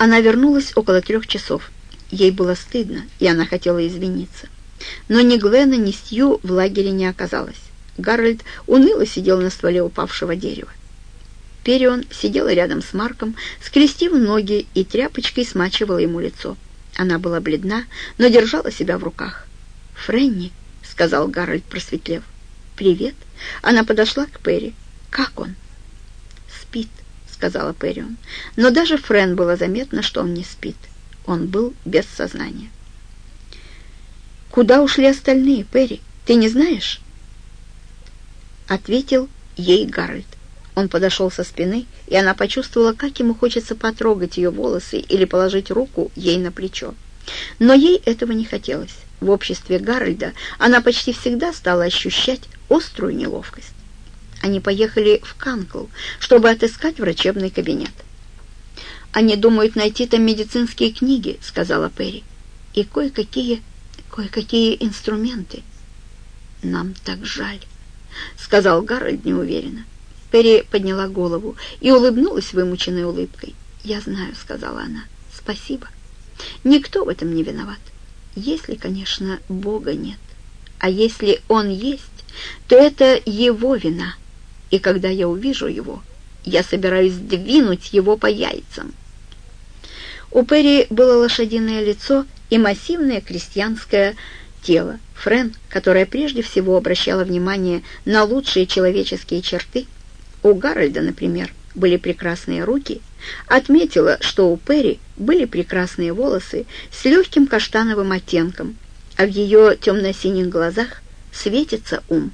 Она вернулась около трех часов. Ей было стыдно, и она хотела извиниться. Но ни Глена, ни Сью в лагере не оказалось. Гарольд уныло сидел на стволе упавшего дерева. Перион сидела рядом с Марком, скрестив ноги и тряпочкой смачивала ему лицо. Она была бледна, но держала себя в руках. «Френни», — сказал Гарольд, просветлев. «Привет». Она подошла к Перри. «Как он?» «Спит», — сказала Перрион. Но даже Френ было заметно, что он не спит. Он был без сознания. «Куда ушли остальные, Перри? Ты не знаешь?» Ответил ей Гарольд. Он подошел со спины, и она почувствовала, как ему хочется потрогать ее волосы или положить руку ей на плечо. Но ей этого не хотелось. В обществе Гарольда она почти всегда стала ощущать острую неловкость. Они поехали в Канкл, чтобы отыскать врачебный кабинет. «Они думают найти там медицинские книги», — сказала Перри, — «и кое-какие, кое-какие инструменты». «Нам так жаль», — сказал Гарольд неуверенно. Перри подняла голову и улыбнулась вымученной улыбкой. «Я знаю», — сказала она. «Спасибо. Никто в этом не виноват. Если, конечно, Бога нет. А если Он есть, то это Его вина. И когда я увижу Его, я собираюсь двинуть Его по яйцам». У Перри было лошадиное лицо и массивное крестьянское тело. Френ, которая прежде всего обращала внимание на лучшие человеческие черты, у Гарольда, например, были прекрасные руки, отметила, что у Перри были прекрасные волосы с легким каштановым оттенком, а в ее темно-синих глазах светится ум.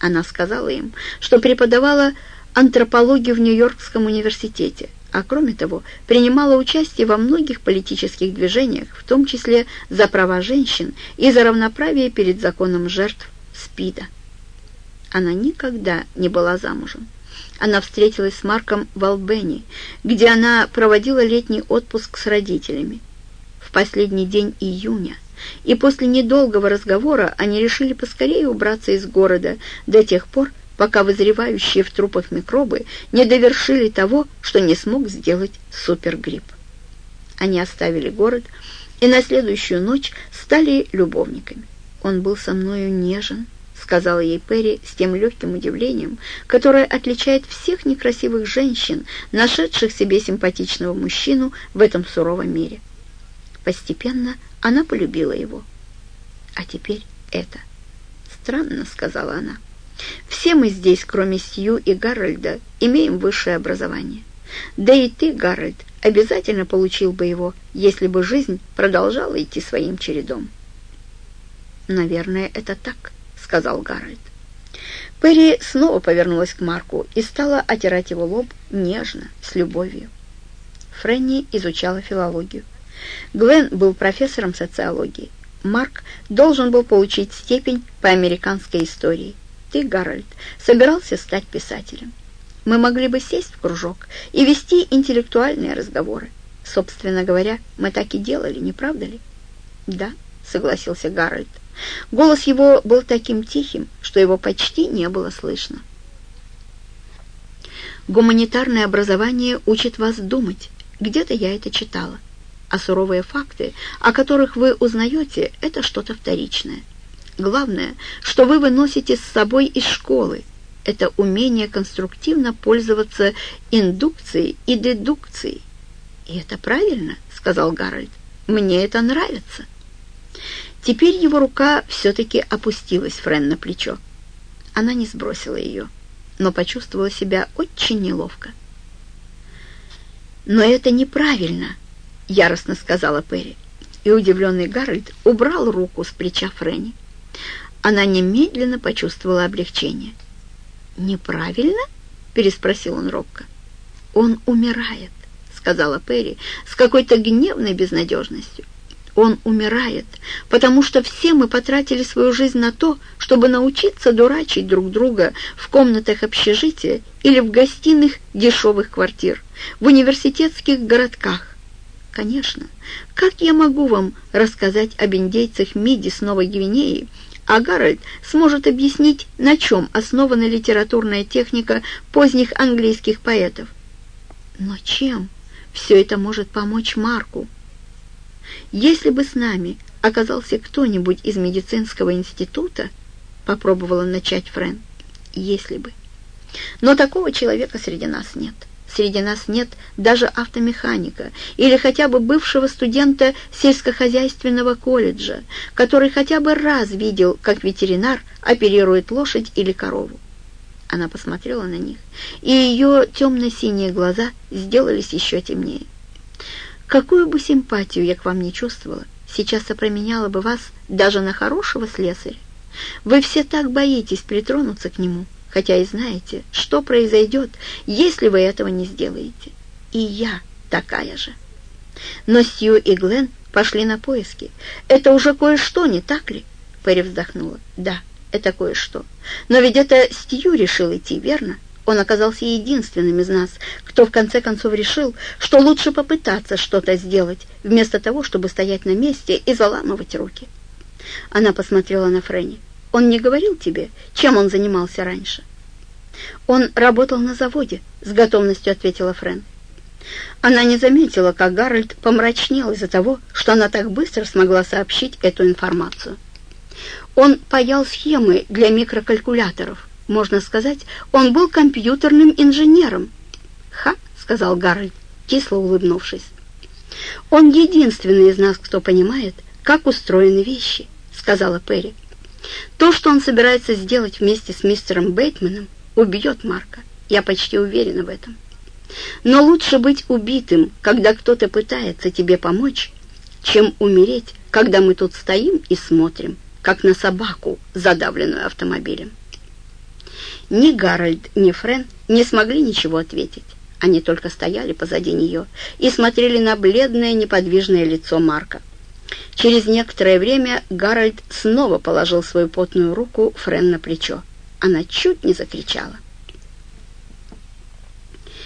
Она сказала им, что преподавала антропологию в Нью-Йоркском университете, а кроме того принимала участие во многих политических движениях, в том числе за права женщин и за равноправие перед законом жертв СПИДа. Она никогда не была замужем. Она встретилась с Марком в Албени, где она проводила летний отпуск с родителями. В последний день июня, и после недолгого разговора они решили поскорее убраться из города до тех пор, пока вызревающие в трупах микробы не довершили того, что не смог сделать супергрипп. Они оставили город и на следующую ночь стали любовниками. Он был со мною нежен, сказала ей Перри с тем легким удивлением, которое отличает всех некрасивых женщин, нашедших себе симпатичного мужчину в этом суровом мире. Постепенно она полюбила его. А теперь это. «Странно», — сказала она. «Все мы здесь, кроме Сью и Гарольда, имеем высшее образование. Да и ты, Гарольд, обязательно получил бы его, если бы жизнь продолжала идти своим чередом». «Наверное, это так», сказал Гарольд. Перри снова повернулась к Марку и стала отирать его лоб нежно, с любовью. Фрэнни изучала филологию. Глен был профессором социологии. Марк должен был получить степень по американской истории. Ты, Гарольд, собирался стать писателем. Мы могли бы сесть в кружок и вести интеллектуальные разговоры. Собственно говоря, мы так и делали, не правда ли? Да, согласился Гарольд. Голос его был таким тихим, что его почти не было слышно. Гуманитарное образование учит вас думать. Где-то я это читала. А суровые факты, о которых вы узнаете, это что-то вторичное. Главное, что вы выносите с собой из школы, это умение конструктивно пользоваться индукцией и дедукцией. «И это правильно», — сказал Гарольд. «Мне это нравится». Теперь его рука все-таки опустилась Френ на плечо. Она не сбросила ее, но почувствовала себя очень неловко. «Но это неправильно», — яростно сказала Перри. И удивленный Гарольд убрал руку с плеча Фрэнни. Она немедленно почувствовала облегчение. «Неправильно?» — переспросил он робко. «Он умирает», — сказала Перри с какой-то гневной безнадежностью. Он умирает, потому что все мы потратили свою жизнь на то, чтобы научиться дурачить друг друга в комнатах общежития или в гостиных дешевых квартир, в университетских городках. Конечно, как я могу вам рассказать об индейцах Миди с Новой Гвинеи, а Гарольд сможет объяснить, на чем основана литературная техника поздних английских поэтов? Но чем? все это может помочь Марку. Если бы с нами оказался кто-нибудь из медицинского института, попробовала начать Френ, если бы. Но такого человека среди нас нет. Среди нас нет даже автомеханика или хотя бы бывшего студента сельскохозяйственного колледжа, который хотя бы раз видел, как ветеринар оперирует лошадь или корову. Она посмотрела на них, и ее темно-синие глаза сделались еще темнее. Какую бы симпатию я к вам не чувствовала, сейчас опроменяла бы вас даже на хорошего слесаря. Вы все так боитесь притронуться к нему, хотя и знаете, что произойдет, если вы этого не сделаете. И я такая же. Но Сью и Глен пошли на поиски. Это уже кое-что, не так ли? Перри вздохнула. Да, это кое-что. Но ведь это Стью решил идти, верно? Он оказался единственным из нас, кто в конце концов решил, что лучше попытаться что-то сделать, вместо того, чтобы стоять на месте и заламывать руки. Она посмотрела на Фрэнни. Он не говорил тебе, чем он занимался раньше?» «Он работал на заводе», — с готовностью ответила Френ. Она не заметила, как Гарольд помрачнел из-за того, что она так быстро смогла сообщить эту информацию. Он паял схемы для микрокалькуляторов. Можно сказать, он был компьютерным инженером. «Ха», — сказал Гарольд, кисло улыбнувшись. «Он единственный из нас, кто понимает, как устроены вещи», — сказала Перри. То, что он собирается сделать вместе с мистером Бейтманом, убьет Марка. Я почти уверена в этом. Но лучше быть убитым, когда кто-то пытается тебе помочь, чем умереть, когда мы тут стоим и смотрим, как на собаку, задавленную автомобилем. Ни Гарольд, ни Френ не смогли ничего ответить. Они только стояли позади нее и смотрели на бледное неподвижное лицо Марка. Через некоторое время Гарольд снова положил свою потную руку Френ на плечо. Она чуть не закричала.